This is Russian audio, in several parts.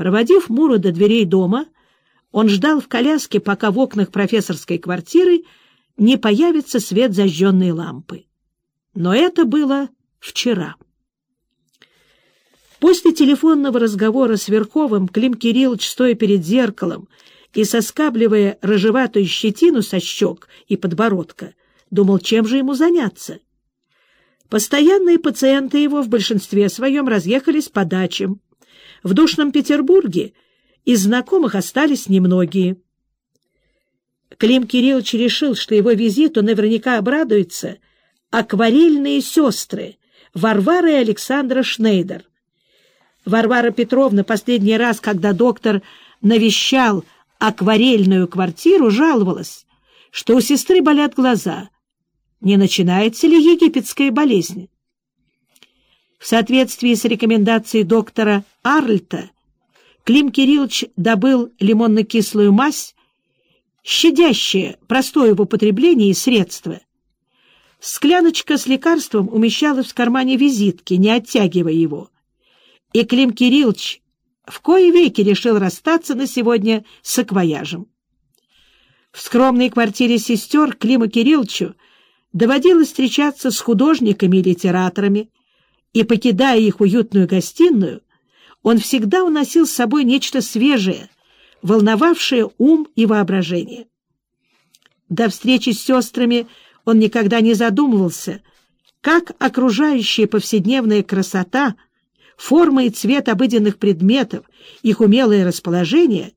Проводив Муру до дверей дома, он ждал в коляске, пока в окнах профессорской квартиры не появится свет зажженной лампы. Но это было вчера. После телефонного разговора с Верховым Клим Кириллович, стоя перед зеркалом и соскабливая рыжеватую щетину со щек и подбородка, думал, чем же ему заняться. Постоянные пациенты его в большинстве своем разъехались по дачам. В душном Петербурге из знакомых остались немногие. Клим Кириллович решил, что его визиту наверняка обрадуются акварельные сестры Варвара и Александра Шнейдер. Варвара Петровна последний раз, когда доктор навещал акварельную квартиру, жаловалась, что у сестры болят глаза. Не начинается ли египетская болезнь? В соответствии с рекомендацией доктора Арльта, Клим Кириллович добыл лимонно-кислую мазь, щадящее простое в употреблении средство. Скляночка с лекарством умещалась в кармане визитки, не оттягивая его. И Клим Кириллович в кои веки решил расстаться на сегодня с акваяжем. В скромной квартире сестер Климу Кирилловичу доводилось встречаться с художниками и литераторами, и, покидая их уютную гостиную, он всегда уносил с собой нечто свежее, волновавшее ум и воображение. До встречи с сестрами он никогда не задумывался, как окружающая повседневная красота — форма и цвет обыденных предметов, их умелое расположение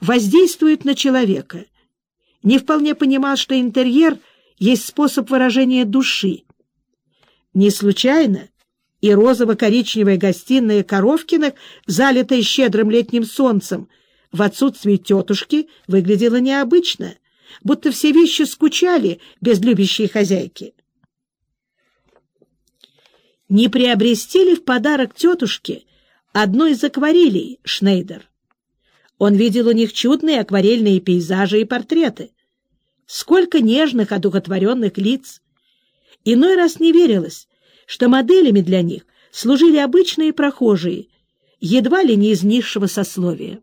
воздействуют на человека. Не вполне понимал, что интерьер есть способ выражения души. Не случайно и розово-коричневая гостиная Коровкиных, залитая щедрым летним солнцем, в отсутствии тетушки выглядела необычно, будто все вещи скучали без любящей хозяйки не приобрести ли в подарок тетушке одну из акварелей Шнейдер. Он видел у них чудные акварельные пейзажи и портреты. Сколько нежных, одухотворенных лиц! Иной раз не верилось, что моделями для них служили обычные прохожие, едва ли не из низшего сословия.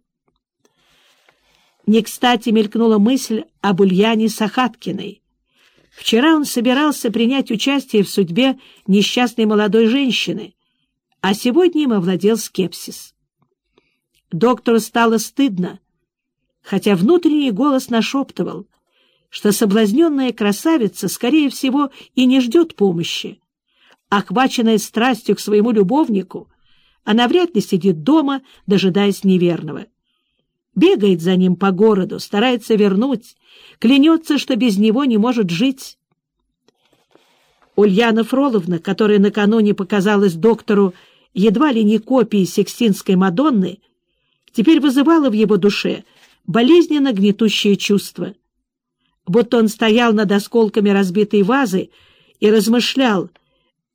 Не кстати мелькнула мысль об Ульяне Сахаткиной, Вчера он собирался принять участие в судьбе несчастной молодой женщины, а сегодня им овладел скепсис. Доктору стало стыдно, хотя внутренний голос нашептывал, что соблазненная красавица, скорее всего, и не ждет помощи. Охваченная страстью к своему любовнику, она вряд ли сидит дома, дожидаясь неверного. Бегает за ним по городу, старается вернуть, клянется, что без него не может жить. Ульяна Фроловна, которая накануне показалась доктору едва ли не копией Сикстинской Мадонны, теперь вызывала в его душе болезненно гнетущее чувство. Будто он стоял над осколками разбитой вазы и размышлял,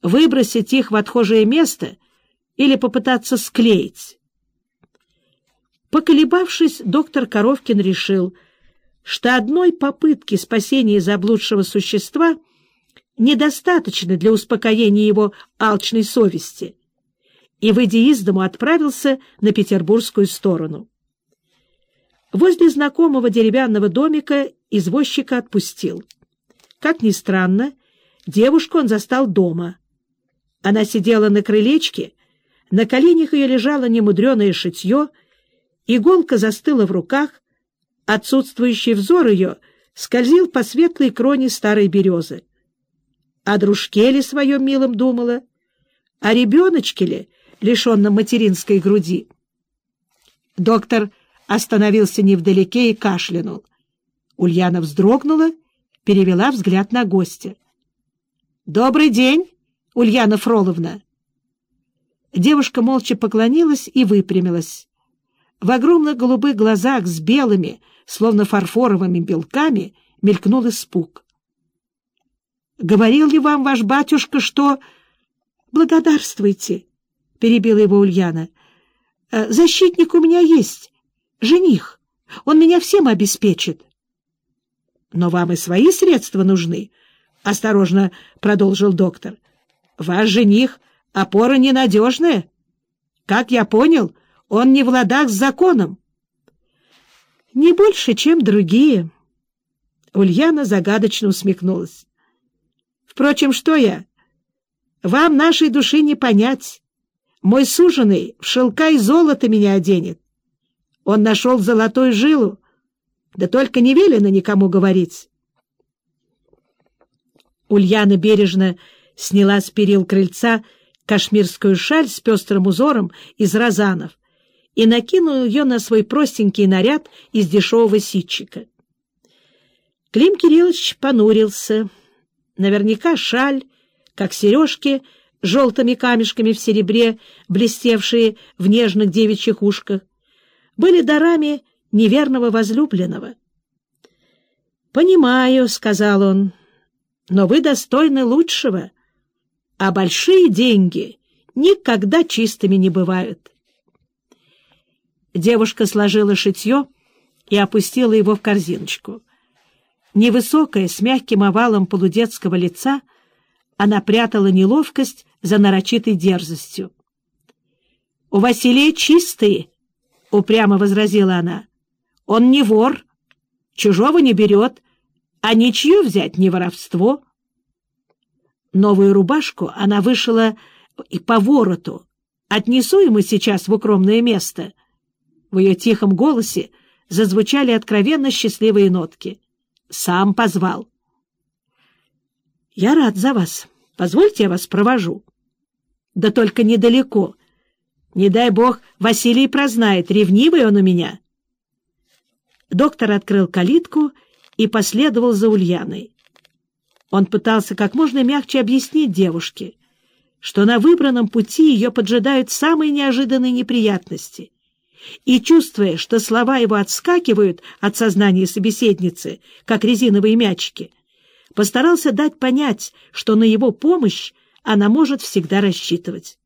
выбросить их в отхожее место или попытаться склеить. Поколебавшись, доктор Коровкин решил, что одной попытки спасения заблудшего существа недостаточно для успокоения его алчной совести, и, выйдя из дому, отправился на петербургскую сторону. Возле знакомого деревянного домика извозчика отпустил. Как ни странно, девушку он застал дома. Она сидела на крылечке, на коленях ее лежало немудреное шитье — Иголка застыла в руках, отсутствующий взор ее скользил по светлой кроне старой березы. О дружке ли своем милом думала, о ребеночке ли, лишенном материнской груди. Доктор остановился невдалеке и кашлянул. Ульяна вздрогнула, перевела взгляд на гостя. — Добрый день, Ульяна Фроловна! Девушка молча поклонилась и выпрямилась. В огромных голубых глазах с белыми, словно фарфоровыми белками, мелькнул испуг. — Говорил ли вам ваш батюшка, что... — Благодарствуйте, — перебила его Ульяна. «Э, — Защитник у меня есть, жених. Он меня всем обеспечит. — Но вам и свои средства нужны, — осторожно продолжил доктор. — Ваш жених — опора ненадежная. Как я понял, Он не в ладах с законом. — Не больше, чем другие. Ульяна загадочно усмехнулась. — Впрочем, что я? Вам нашей души не понять. Мой суженый в шелка и золото меня оденет. Он нашел золотую жилу, да только не велено никому говорить. Ульяна бережно сняла с перил крыльца кашмирскую шаль с пестрым узором из розанов и накинула ее на свой простенький наряд из дешевого ситчика. Клим Кириллович понурился. Наверняка шаль, как сережки, желтыми камешками в серебре, блестевшие в нежных девичьих ушках, были дарами неверного возлюбленного. «Понимаю», — сказал он, — «но вы достойны лучшего, а большие деньги никогда чистыми не бывают». Девушка сложила шитье и опустила его в корзиночку. Невысокая, с мягким овалом полудетского лица, она прятала неловкость за нарочитой дерзостью. — У Василия чистые, — упрямо возразила она. — Он не вор, чужого не берет, а ничью взять не воровство. Новую рубашку она вышила и по вороту. Отнесу ему сейчас в укромное место. В ее тихом голосе зазвучали откровенно счастливые нотки. Сам позвал. — Я рад за вас. Позвольте, я вас провожу. Да только недалеко. Не дай бог, Василий прознает, ревнивый он у меня. Доктор открыл калитку и последовал за Ульяной. Он пытался как можно мягче объяснить девушке, что на выбранном пути ее поджидают самые неожиданные неприятности. И, чувствуя, что слова его отскакивают от сознания собеседницы, как резиновые мячики, постарался дать понять, что на его помощь она может всегда рассчитывать.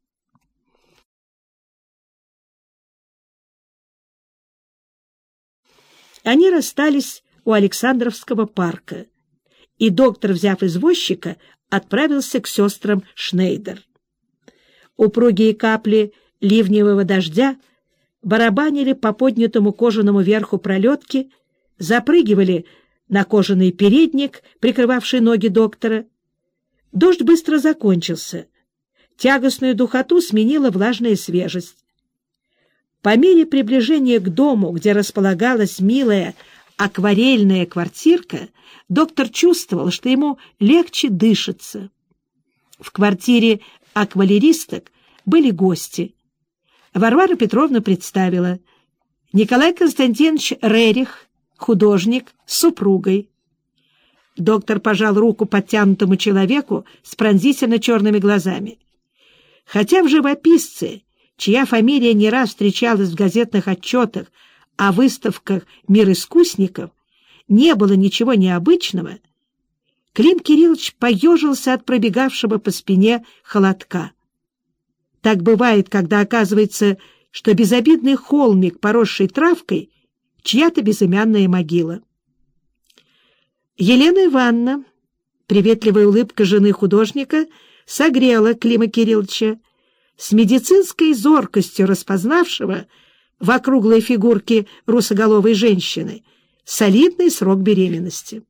Они расстались у Александровского парка, и доктор, взяв извозчика, отправился к сестрам Шнейдер. Упругие капли ливневого дождя барабанили по поднятому кожаному верху пролетки, запрыгивали на кожаный передник, прикрывавший ноги доктора, Дождь быстро закончился. Тягостную духоту сменила влажная свежесть. По мере приближения к дому, где располагалась милая акварельная квартирка, доктор чувствовал, что ему легче дышится. В квартире аквалеристок были гости. Варвара Петровна представила Николай Константинович Рерих, художник, с супругой. Доктор пожал руку подтянутому человеку с пронзительно черными глазами. Хотя в живописце, чья фамилия не раз встречалась в газетных отчетах о выставках «Мир искусников», не было ничего необычного, Клим Кириллович поежился от пробегавшего по спине холодка. Так бывает, когда оказывается, что безобидный холмик, поросший травкой, чья-то безымянная могила. Елена Ивановна, приветливая улыбка жены художника, согрела Клима Кирилловича, с медицинской зоркостью распознавшего в округлой фигурке русоголовой женщины солидный срок беременности.